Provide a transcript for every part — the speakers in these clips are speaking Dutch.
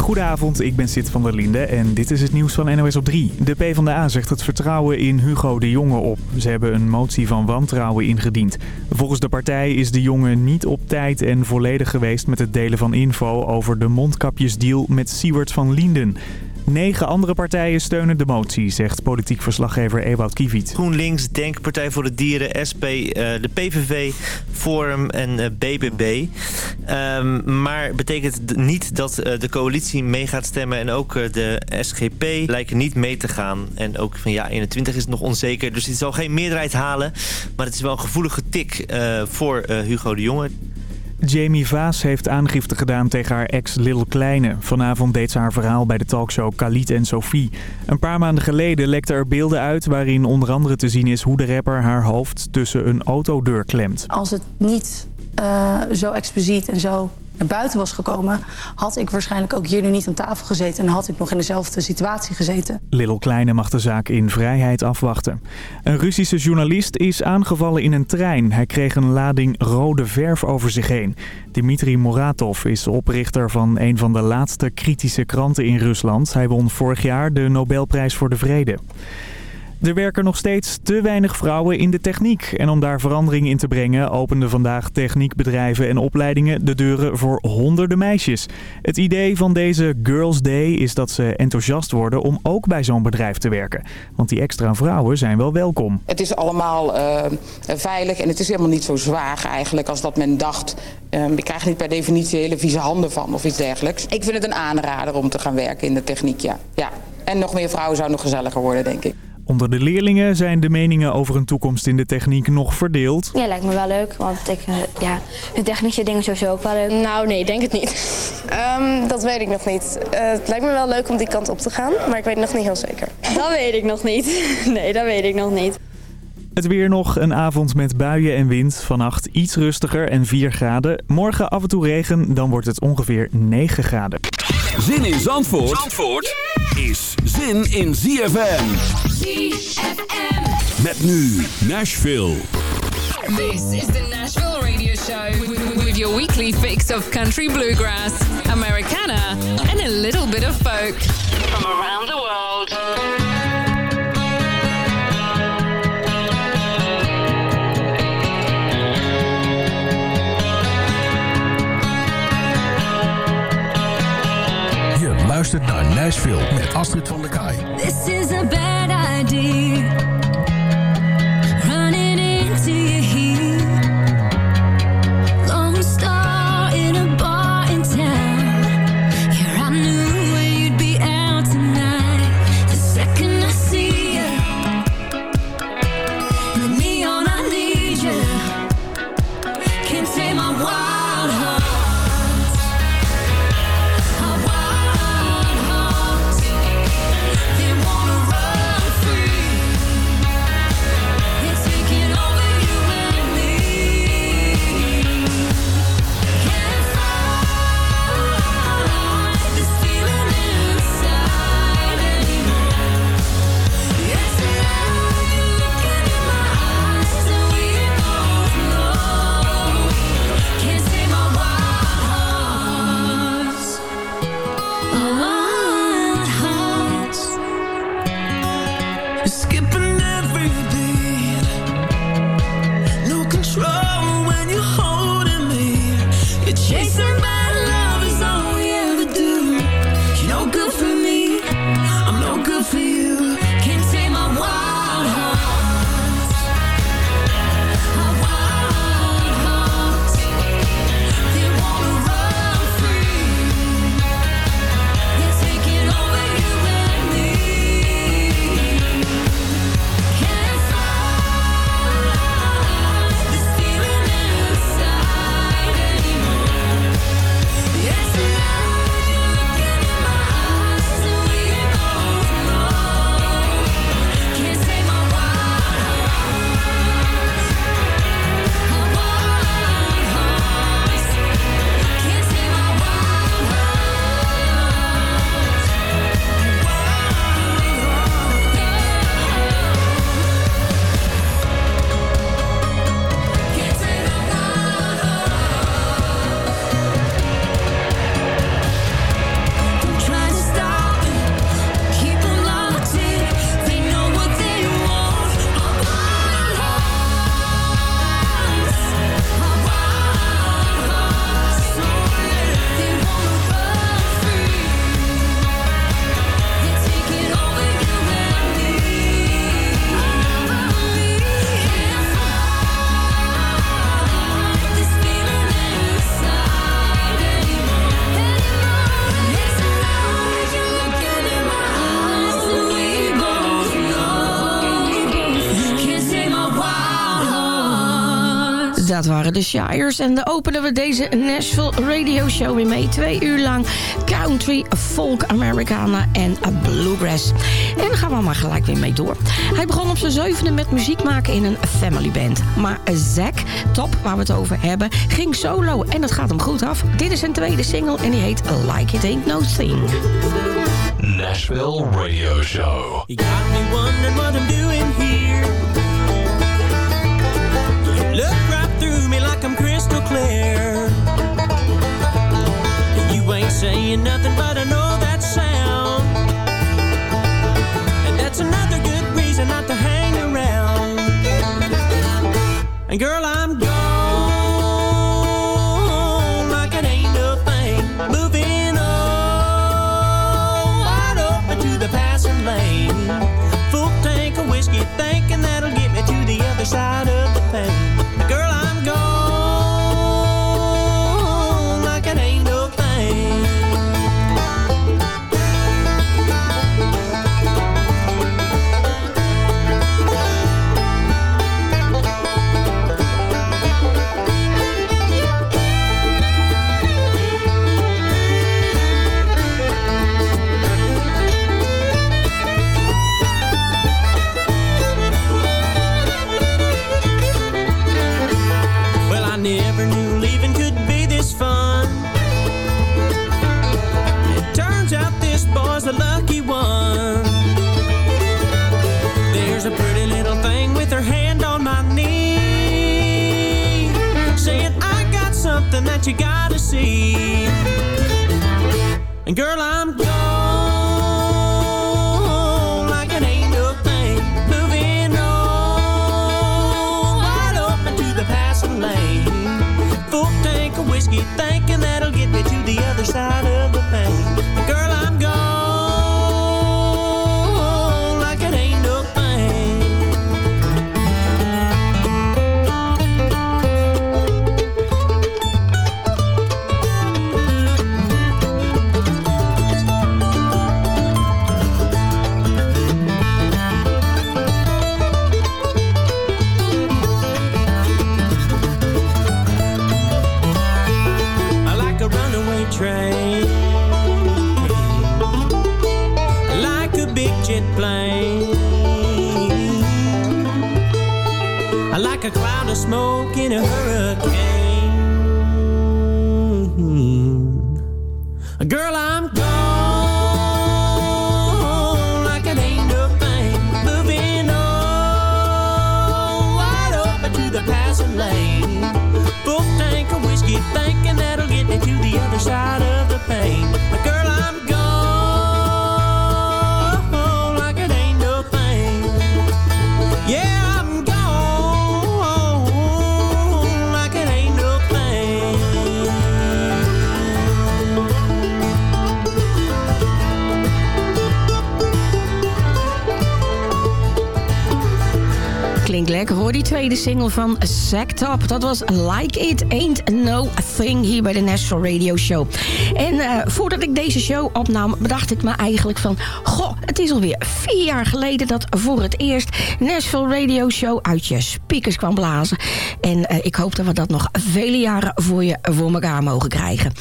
Goedenavond, ik ben Sid van der Linde en dit is het nieuws van NOS op 3. De PvdA zegt het vertrouwen in Hugo de Jonge op. Ze hebben een motie van wantrouwen ingediend. Volgens de partij is de Jonge niet op tijd en volledig geweest met het delen van info over de mondkapjesdeal met Siewert van Lienden. Negen andere partijen steunen de motie, zegt politiek verslaggever Ewout Kiviet. GroenLinks, Denk, Partij voor de Dieren, SP, eh, de PVV, Forum en BBB. Eh, ehm, maar betekent niet dat eh, de coalitie mee gaat stemmen en ook de SGP lijken niet mee te gaan. En ook van ja, 21 is het nog onzeker, dus dit zal geen meerderheid halen. Maar het is wel een gevoelige tik voor Hugo de Jonge. Jamie Vaas heeft aangifte gedaan tegen haar ex Lil Kleine. Vanavond deed ze haar verhaal bij de talkshow Khalid en Sophie. Een paar maanden geleden lekte er beelden uit waarin onder andere te zien is hoe de rapper haar hoofd tussen een autodeur klemt. Als het niet uh, zo expliciet en zo naar buiten was gekomen... had ik waarschijnlijk ook hier nu niet aan tafel gezeten... en had ik nog in dezelfde situatie gezeten. Lil Kleine mag de zaak in vrijheid afwachten. Een Russische journalist is aangevallen in een trein. Hij kreeg een lading rode verf over zich heen. Dmitri Moratov is oprichter van een van de laatste kritische kranten in Rusland. Hij won vorig jaar de Nobelprijs voor de Vrede. Er werken nog steeds te weinig vrouwen in de techniek. En om daar verandering in te brengen openden vandaag techniekbedrijven en opleidingen de deuren voor honderden meisjes. Het idee van deze Girls Day is dat ze enthousiast worden om ook bij zo'n bedrijf te werken. Want die extra vrouwen zijn wel welkom. Het is allemaal uh, veilig en het is helemaal niet zo zwaar eigenlijk als dat men dacht. Uh, je krijgt niet per definitie hele vieze handen van of iets dergelijks. Ik vind het een aanrader om te gaan werken in de techniek, ja. ja. En nog meer vrouwen zou nog gezelliger worden, denk ik. Onder de leerlingen zijn de meningen over een toekomst in de techniek nog verdeeld. Ja, lijkt me wel leuk, want ik, uh, ja, de technische dingen sowieso ook wel leuk. Nou, nee, denk het niet. um, dat weet ik nog niet. Uh, het lijkt me wel leuk om die kant op te gaan, maar ik weet het nog niet heel zeker. Dat weet ik nog niet. Nee, dat weet ik nog niet. Het weer nog, een avond met buien en wind. Vannacht iets rustiger en 4 graden. Morgen af en toe regen, dan wordt het ongeveer 9 graden. Zin in Zandvoort, Zandvoort is zin in ZFM. ZFM. Met nu Nashville. This is the Nashville Radio Show. With your weekly fix of country bluegrass, Americana and a little bit of folk. From around the world. Luistert naar Nashville met Astrid van der Kaai. This is a bad idea. Waren de Shires. En daar openen we deze Nashville Radio Show weer mee. Twee uur lang country, folk, Americana en bluegrass. En daar gaan we maar gelijk weer mee door. Hij begon op zijn zevende met muziek maken in een family band. Maar Zack, top waar we het over hebben, ging solo. En dat gaat hem goed af. Dit is zijn tweede single en die heet Like It Ain't No Thing. Nashville Radio Show. You got me wondering what I'm doing here. You look saying nothing, but I know that sound. And that's another good reason not to hang around. And girl, And girl, I'm gone like it ain't no thing. Moving on, wide open to the passing lane. Full tank of whiskey, thinking that'll get me to the other side of the smoke in a hurricane. Die tweede single van Zack Top. Dat was Like It Ain't No Thing hier bij de Nashville Radio Show. En eh, voordat ik deze show opnam, bedacht ik me eigenlijk van... Is alweer vier jaar geleden dat voor het eerst Nashville Radio Show uit je speakers kwam blazen. En eh, ik hoop dat we dat nog vele jaren voor je voor elkaar mogen krijgen.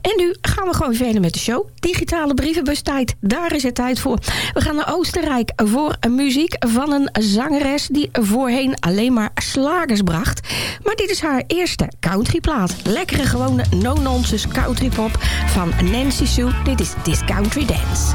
En nu gaan we gewoon verder met de show. Digitale brievenbustijd, daar is het tijd voor. We gaan naar Oostenrijk voor muziek van een zangeres... die voorheen alleen maar slagers bracht. Maar dit is haar eerste countryplaat. Lekkere gewone no-nonsense countrypop van Nancy Sue. Dit is This Country Dance.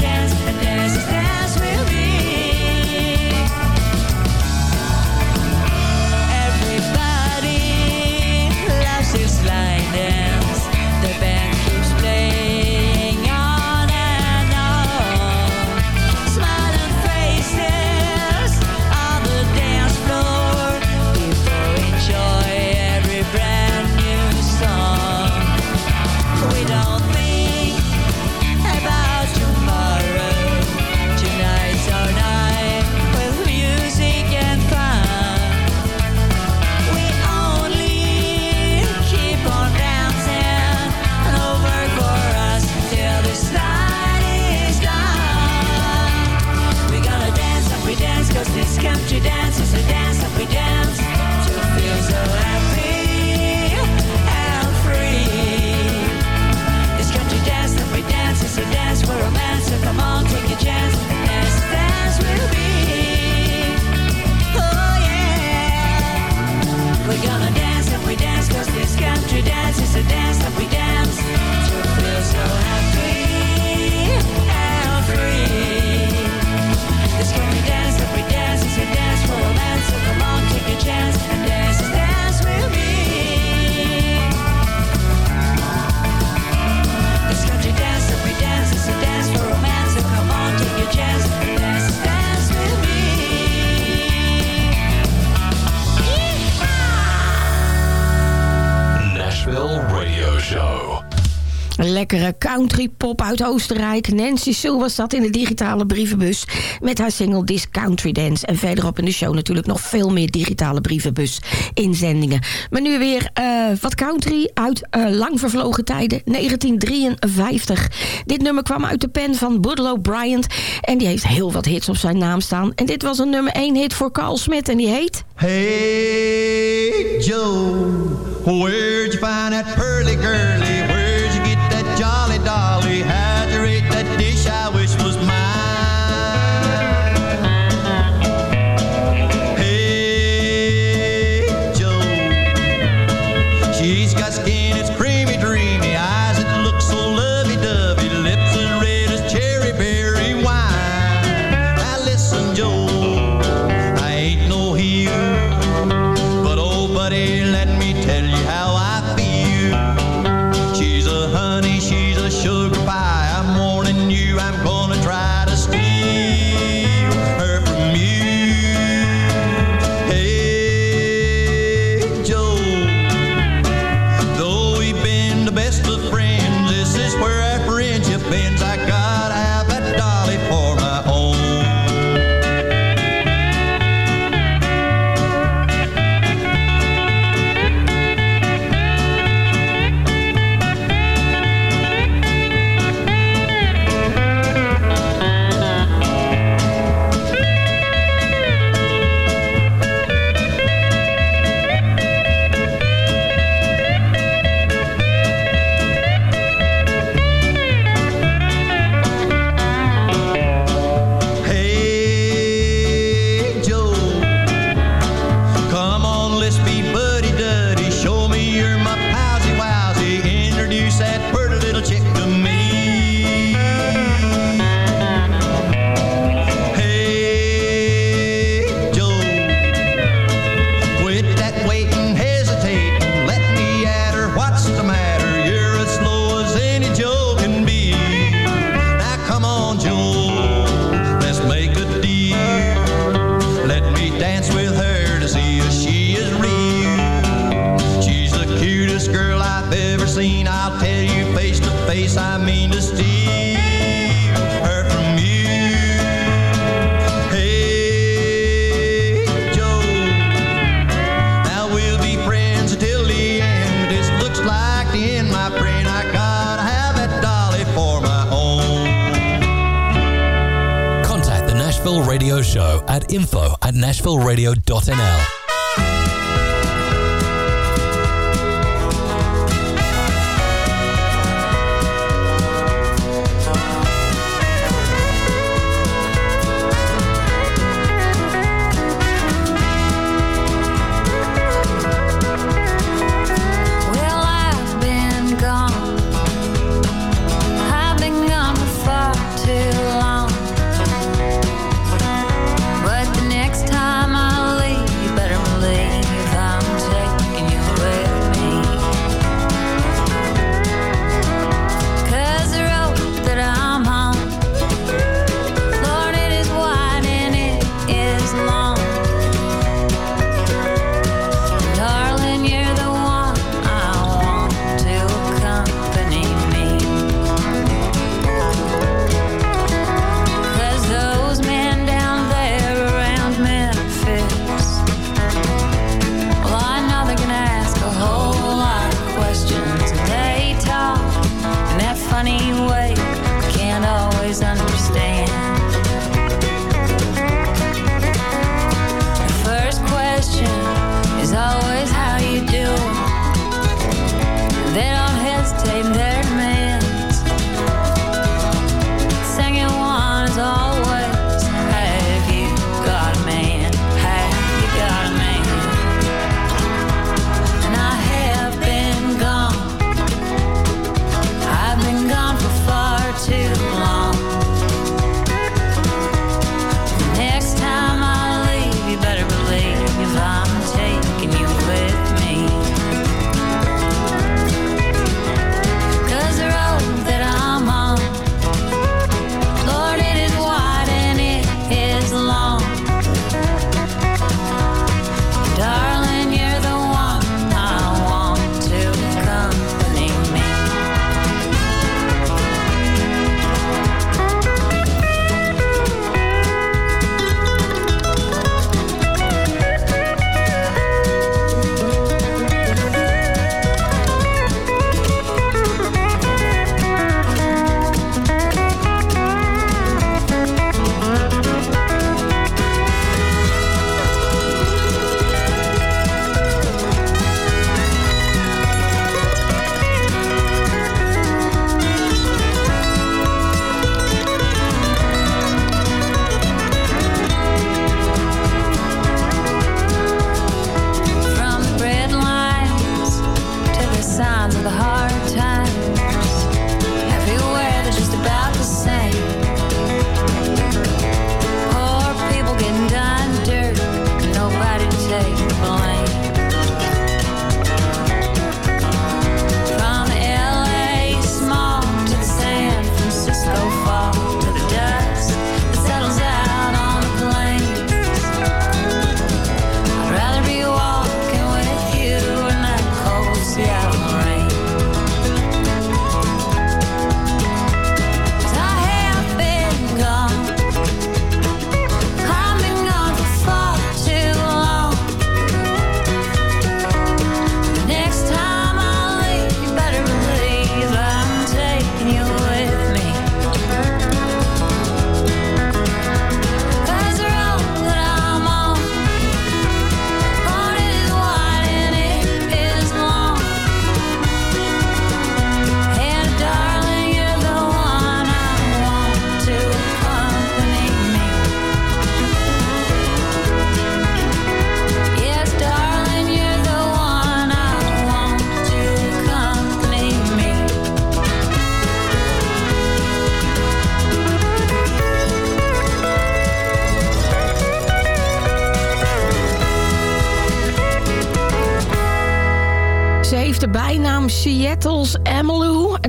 chance Oostenrijk. Nancy zo was dat in de digitale brievenbus. Met haar single This Country Dance. En verderop in de show natuurlijk nog veel meer digitale brievenbus inzendingen. Maar nu weer eh, wat country uit eh, lang vervlogen tijden. 1953. Dit nummer kwam uit de pen van Budlow Bryant. En die heeft heel wat hits op zijn naam staan. En dit was een nummer 1 hit voor Carl Smit. En die heet... Hey Joe, nashvilleradio.nl.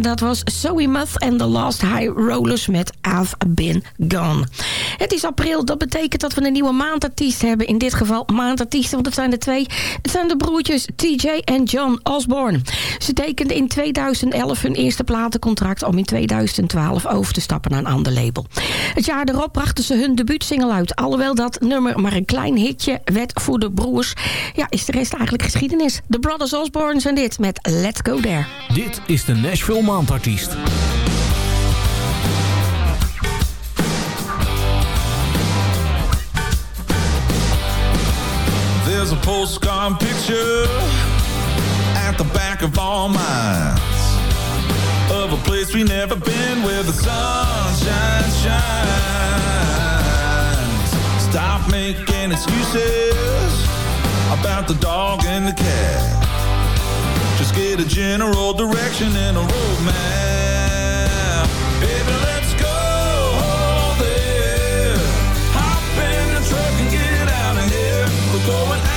dat was Zoe Muth en The Last High Rollers met I've Been Gone. Het is april, dat betekent dat we een nieuwe maandartiest hebben. In dit geval maandartiesten, want het zijn er twee. Het zijn de broertjes TJ en John Osborne. Ze tekenden in 2011 hun eerste platencontract... om in 2012 over te stappen naar een ander label. Het jaar erop brachten ze hun debuutsingle uit. Alhoewel dat nummer maar een klein hitje werd voor de broers... ja, is de rest eigenlijk geschiedenis. De Brothers Osborne zijn dit met Let's Go There. Dit is de Nashville Maandartiest. There's a postcard picture at the back of our minds of a place we never been where the sunshine shines. Stop making excuses about the dog and the cat. Just get a general direction and a roadmap. Baby, let's go there. Hop in the truck and get out of here. We're going out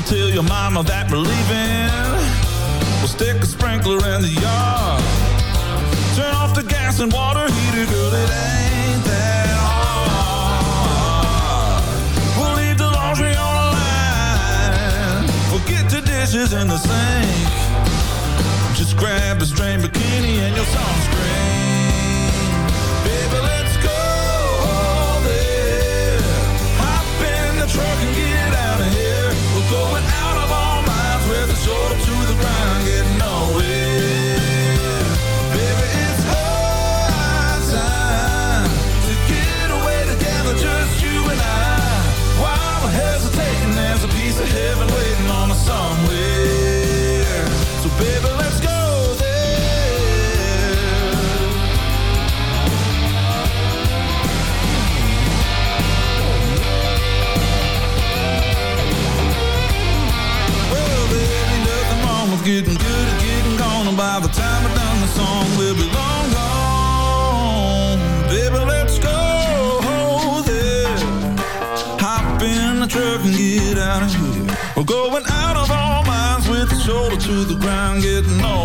We'll tell your mama that we're leaving. We'll stick a sprinkler in the yard. And water heater, girl, it ain't that hard. We'll leave the laundry on the line. Forget the dishes in the sink. Just grab a strained bikini and your sunscreen. To the ground, getting nowhere.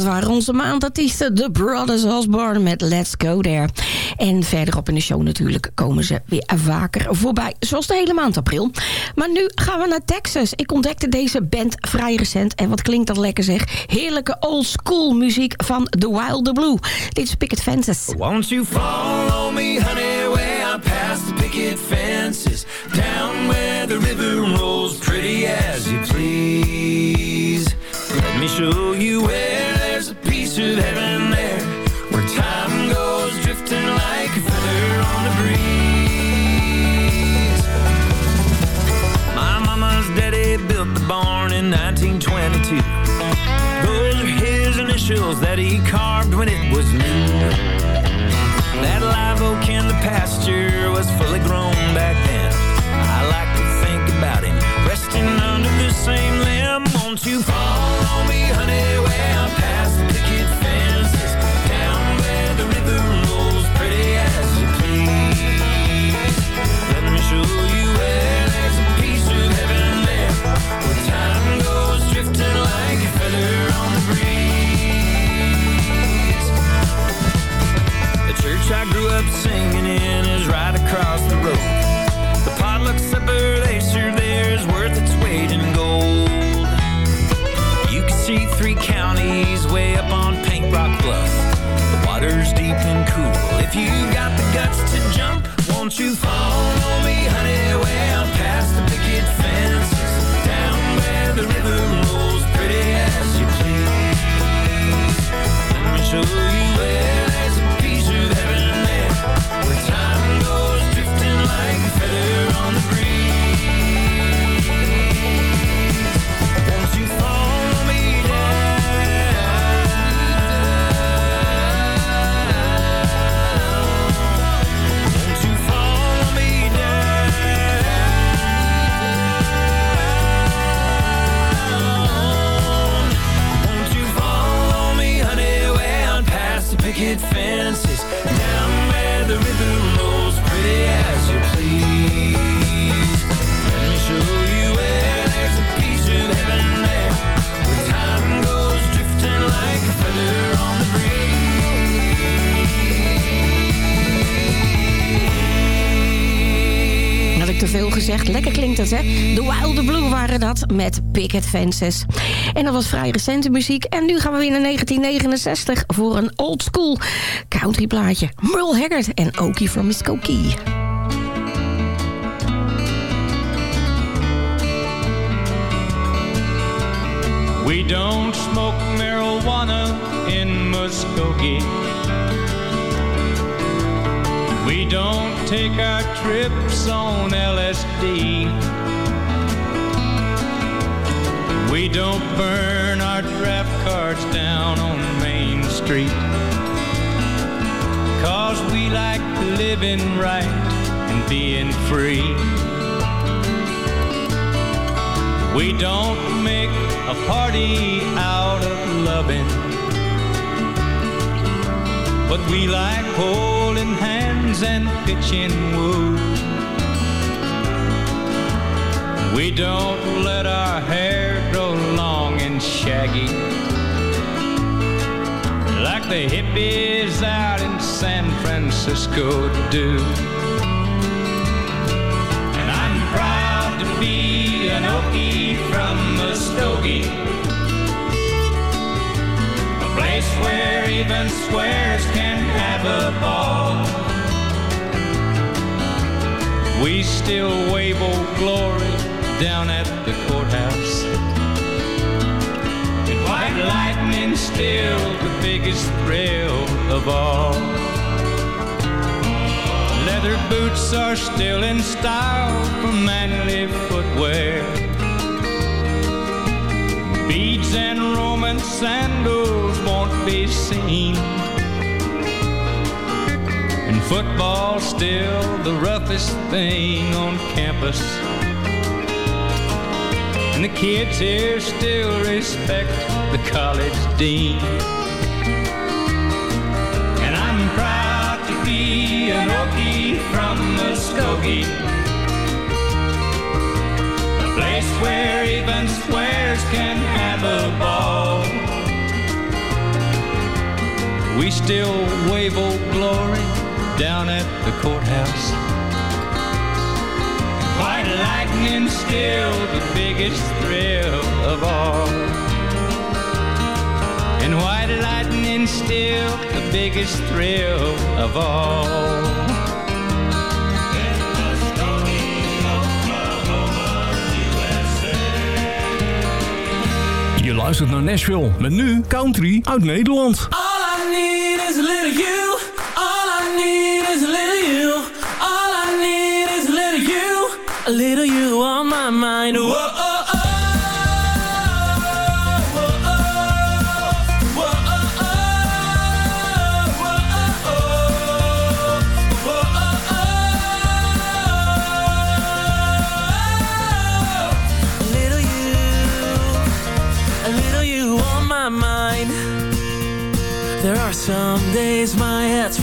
Dat waren onze maandartiesten, The Brothers Osborne met Let's Go There. En verderop in de show natuurlijk komen ze weer vaker voorbij. Zoals de hele maand april. Maar nu gaan we naar Texas. Ik ontdekte deze band vrij recent. En wat klinkt dat lekker zeg. Heerlijke old school muziek van The Wild Blue. Dit is Picket Fences. Won't you follow me, honey, way out past the picket fences, down where the river rolls pretty as you please. Let me show you where his that he carved when it was new. That live oak in the pasture was fully grown back then. I like to think about him resting under the same limb. Won't you follow me, honey, met Picket Fences. En dat was vrij recente muziek. En nu gaan we weer naar 1969 voor een old school country plaatje. Merle Haggard en Okie from Muskogee. We don't smoke marijuana in Muskogee. We don't take our trips on LSD. We don't burn our draft cards down on Main Street. Cause we like living right and being free. We don't make a party out of loving. But we like holding hands and pitching woo. We don't let our hair shaggy. Like the hippies out in San Francisco do. And I'm proud to be an Okie from Muskogee. A place where even squares can have a ball. We still wave old glory down at the courthouse. Lightning still the biggest thrill of all. Leather boots are still in style for manly footwear. Beads and Roman sandals won't be seen. And football's still the roughest thing on campus. And the kids here still respect the college dean. And I'm proud to be an Okie from Muskogee. A place where even squares can have a ball. We still wave old glory down at the courthouse. White lightning still the biggest thrill of all. And white lightning still the biggest thrill of all. Je luistert naar Nashville met nu country uit Nederland. All I need is a little you. All I need is a little you. All I need is a little you. A little you on my mind. Whoa,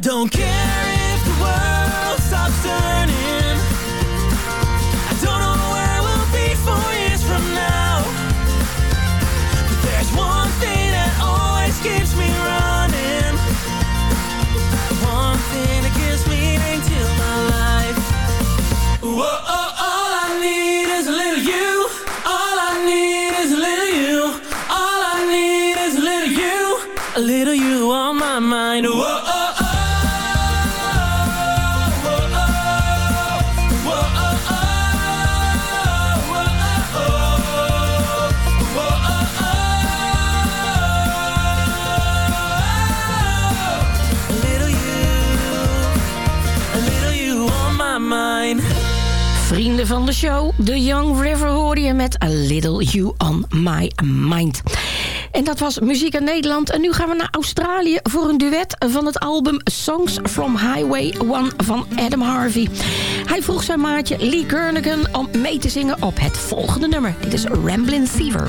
Don't de show, The Young River hoorde je met A Little You On My Mind. En dat was Muziek in Nederland. En nu gaan we naar Australië voor een duet van het album Songs from Highway 1 van Adam Harvey. Hij vroeg zijn maatje Lee Kernaghan om mee te zingen op het volgende nummer. Dit is Ramblin' Fever.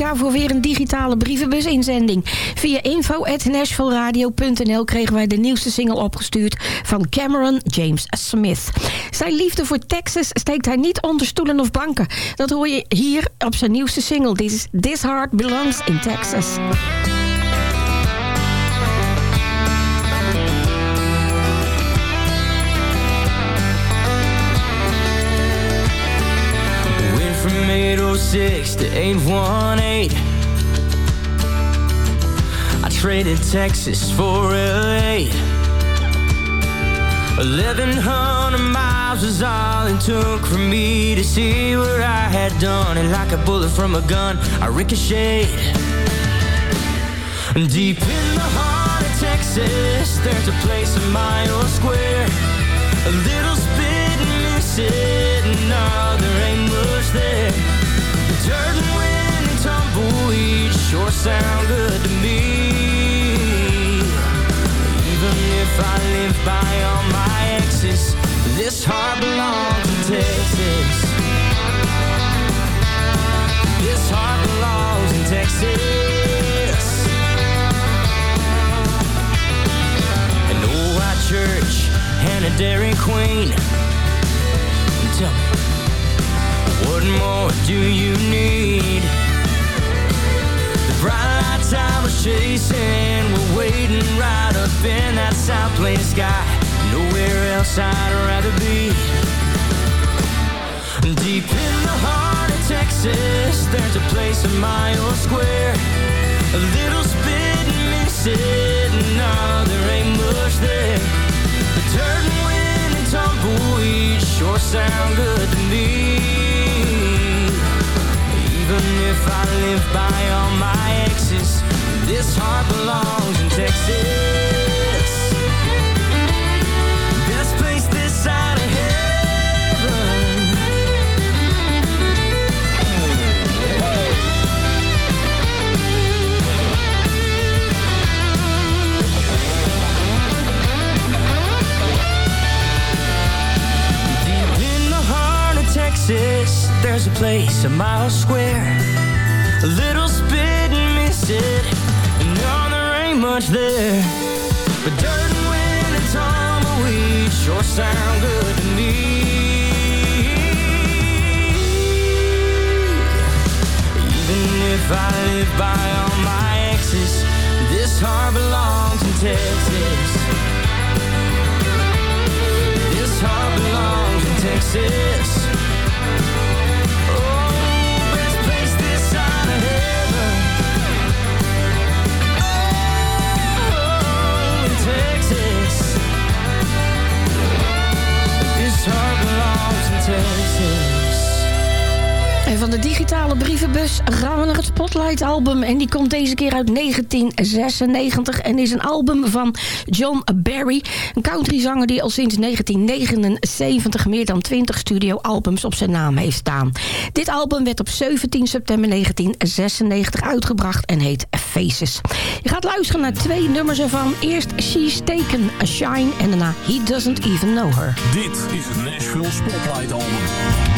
Voor weer een digitale brievenbus-inzending. Via info.nashvilleradio.nl kregen wij de nieuwste single opgestuurd van Cameron James Smith. Zijn liefde voor Texas steekt hij niet onder stoelen of banken. Dat hoor je hier op zijn nieuwste single. Dit is This Heart Belongs in Texas. From 806 to 818. I traded Texas for LA. 1100 miles was all it took for me to see what I had done. And like a bullet from a gun, I ricocheted. Deep in the heart of Texas, there's a place a mile square. A little spit and it. There ain't much there. The dirt and wind and tumbleweed sure sound good to me. Even if I live by all my exes, this heart belongs to Texas. This heart belongs in Texas. An old white church and a Dairy Queen. What more do you need? The bright lights I was chasing were waiting right up in that South Plain sky. Nowhere else I'd rather be. Deep in the heart of Texas, there's a place a mile square. A little spit and miss it, no, there ain't much there. The dirt and wind and tumbleweed sure sound good to me. Even if I live by all my exes, this heart belongs in Texas. A mile square. A little spit and miss it, and no, there ain't much there. But dirt and wind and tumbleweed sure sound good to me. Even if I live by all my exes, this heart belongs in Texas. This heart belongs in Texas. Texas. This heart belongs in Texas. En van de digitale brievenbus gaan we naar het Spotlight album. En die komt deze keer uit 1996 en is een album van John Barry. Een countryzanger die al sinds 1979 meer dan 20 studioalbums op zijn naam heeft staan. Dit album werd op 17 september 1996 uitgebracht en heet Faces. Je gaat luisteren naar twee nummers ervan. Eerst She's Taken a Shine en daarna He Doesn't Even Know Her. Dit is het Nashville Spotlight Album.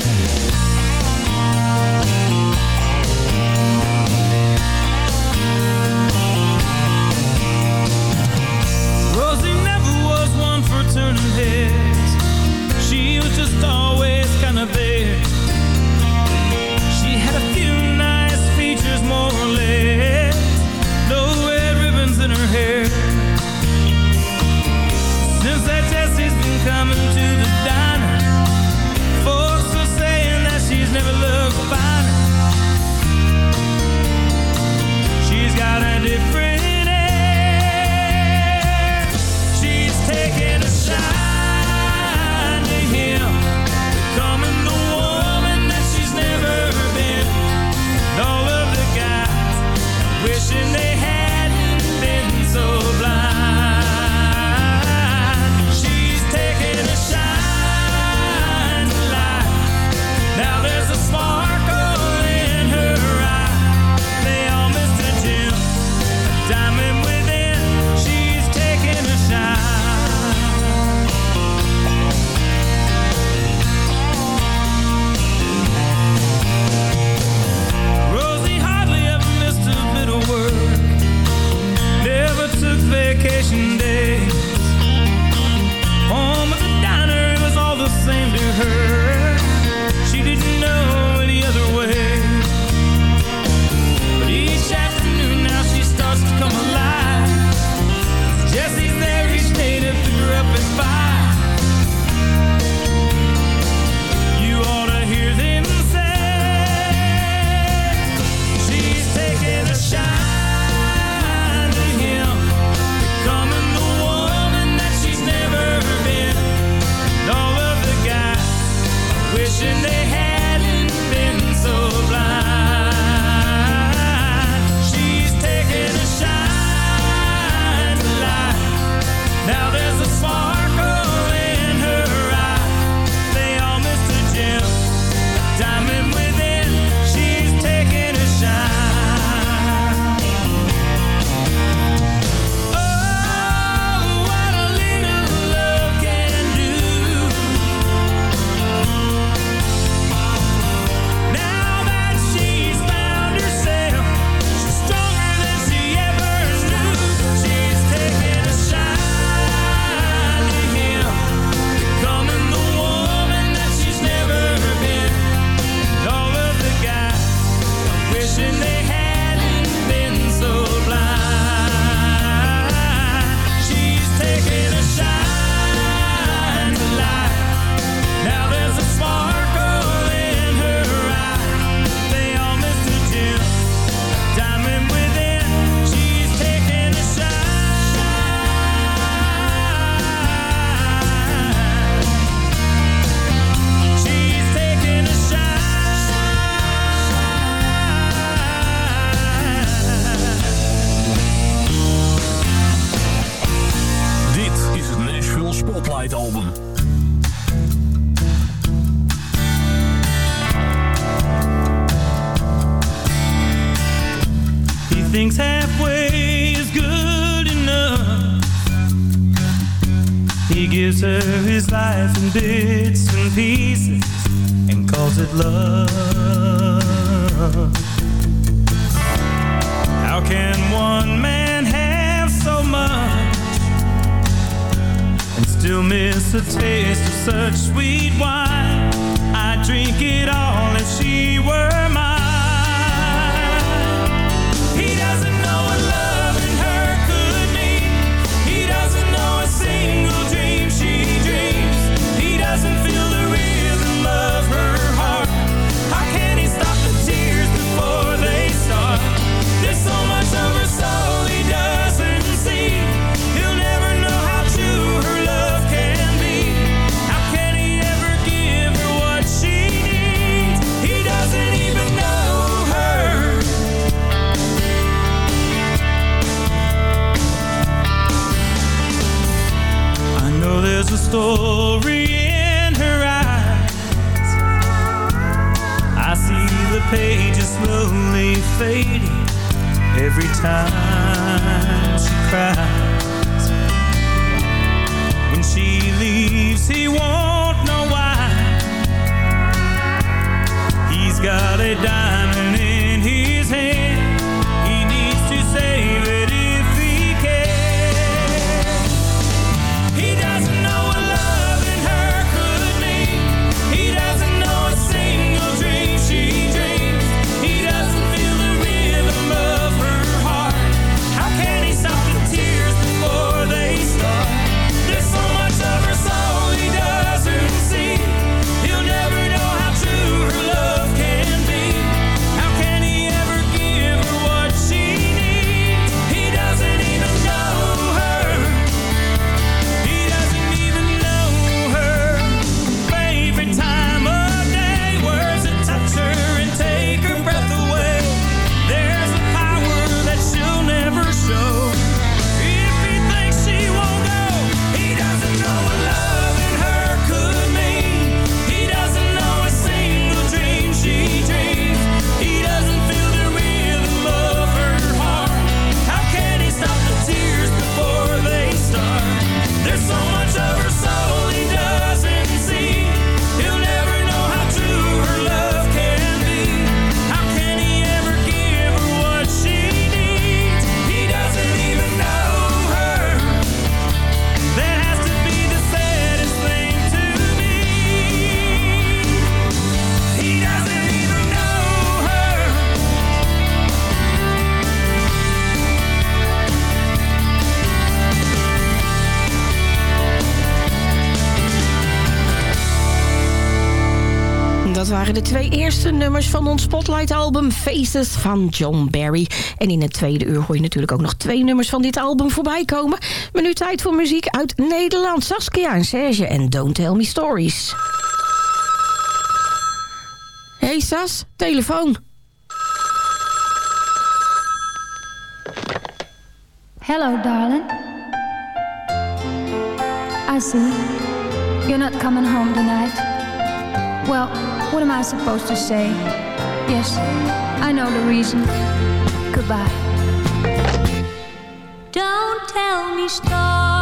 nummers van ons Spotlight-album Faces van John Barry. En in het tweede uur hoor je natuurlijk ook nog twee nummers van dit album voorbij komen. Maar nu tijd voor muziek uit Nederland. Saskia en Serge en Don't Tell Me Stories. Hey Sas, telefoon. Hello, darling. I see. You're not coming home tonight. Well... What am I supposed to say? Yes, I know the reason. Goodbye. Don't tell me stories.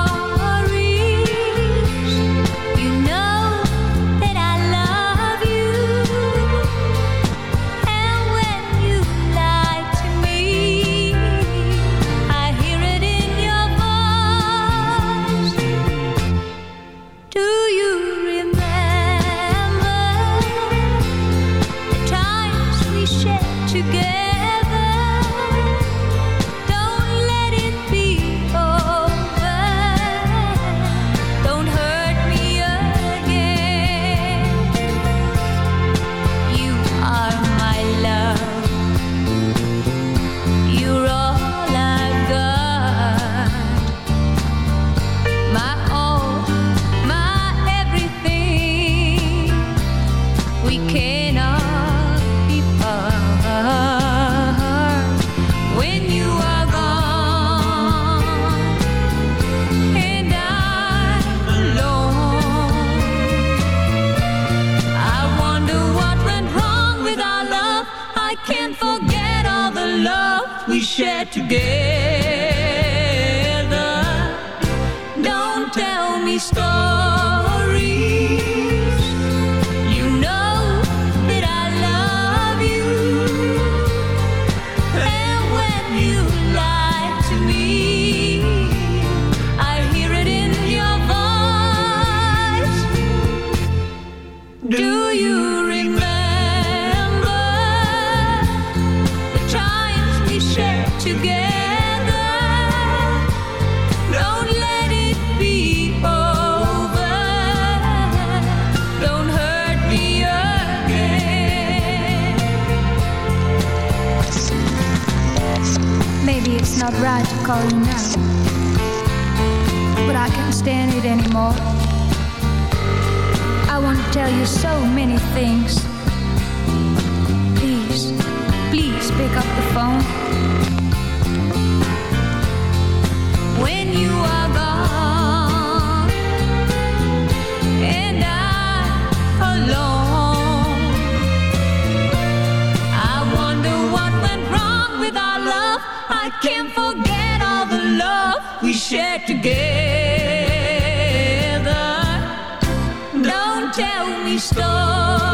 I can't forget all the love we shared together. Don't tell me stories.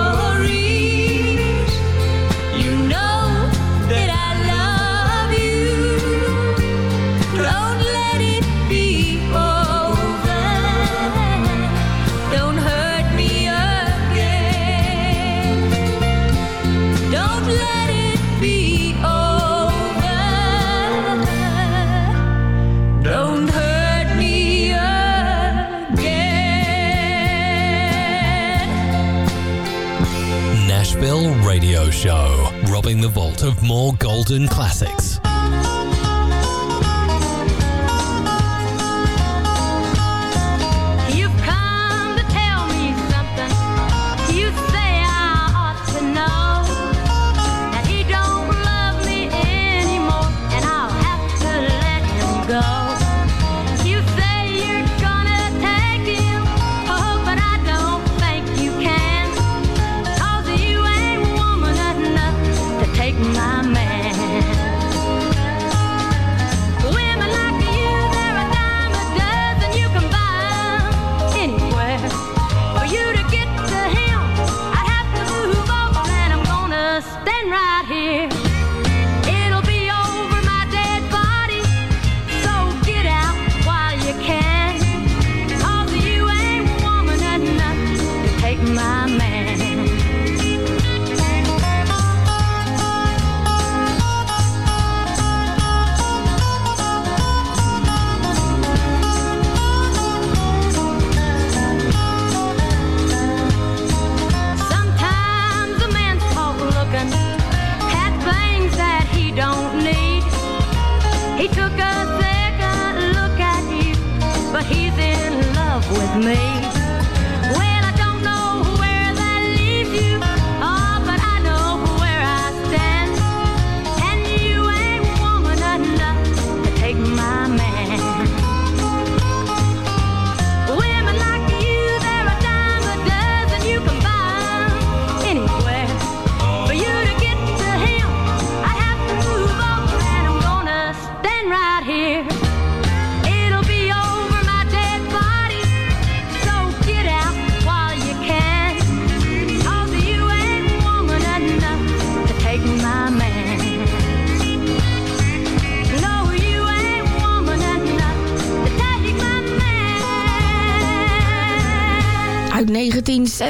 robbing the vault of more golden classics.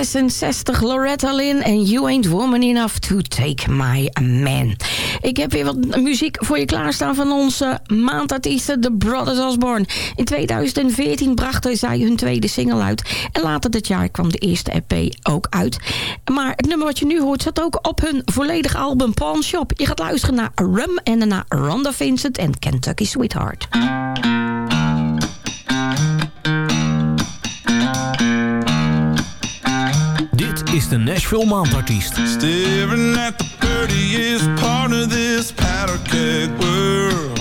66, Loretta Lynn en You Ain't Woman Enough to Take My Man. Ik heb weer wat muziek voor je klaarstaan van onze maandartiesten The Brothers Osborne. In 2014 brachten zij hun tweede single uit en later dat jaar kwam de eerste EP ook uit. Maar het nummer wat je nu hoort zat ook op hun volledig album Pawn Shop. Je gaat luisteren naar Rum en daarna Ronda Vincent en Kentucky Sweetheart. is de Nashville maandartiest. Staring at the dirtiest part of this powder keg world.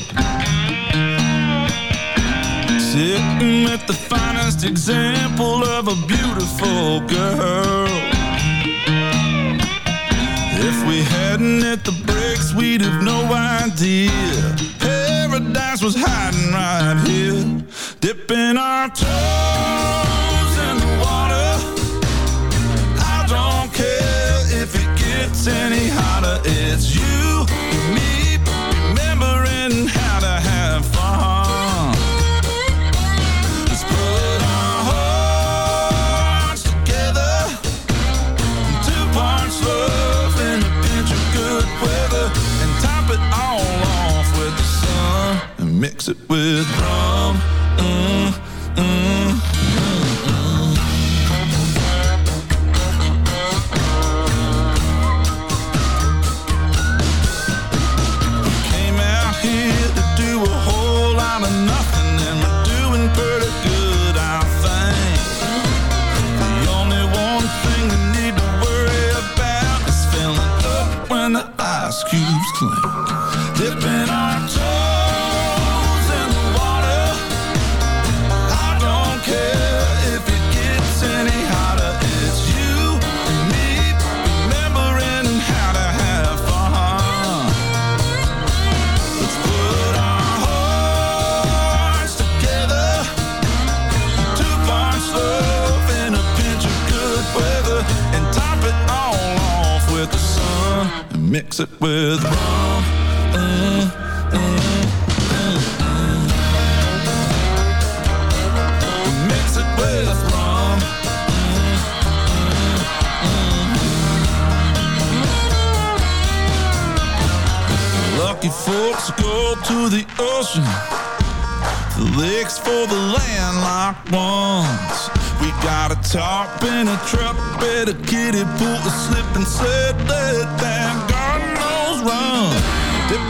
Sitting with the finest example of a beautiful girl. If we hadn't hit the bricks, we'd have no idea. Paradise was hiding right here, dipping our toes. with rum. fix it with rum. Mix it with rum. Lucky folks go to the ocean The lakes for the landlocked ones We got a tarp and a trap and a kiddie pool A slip and set that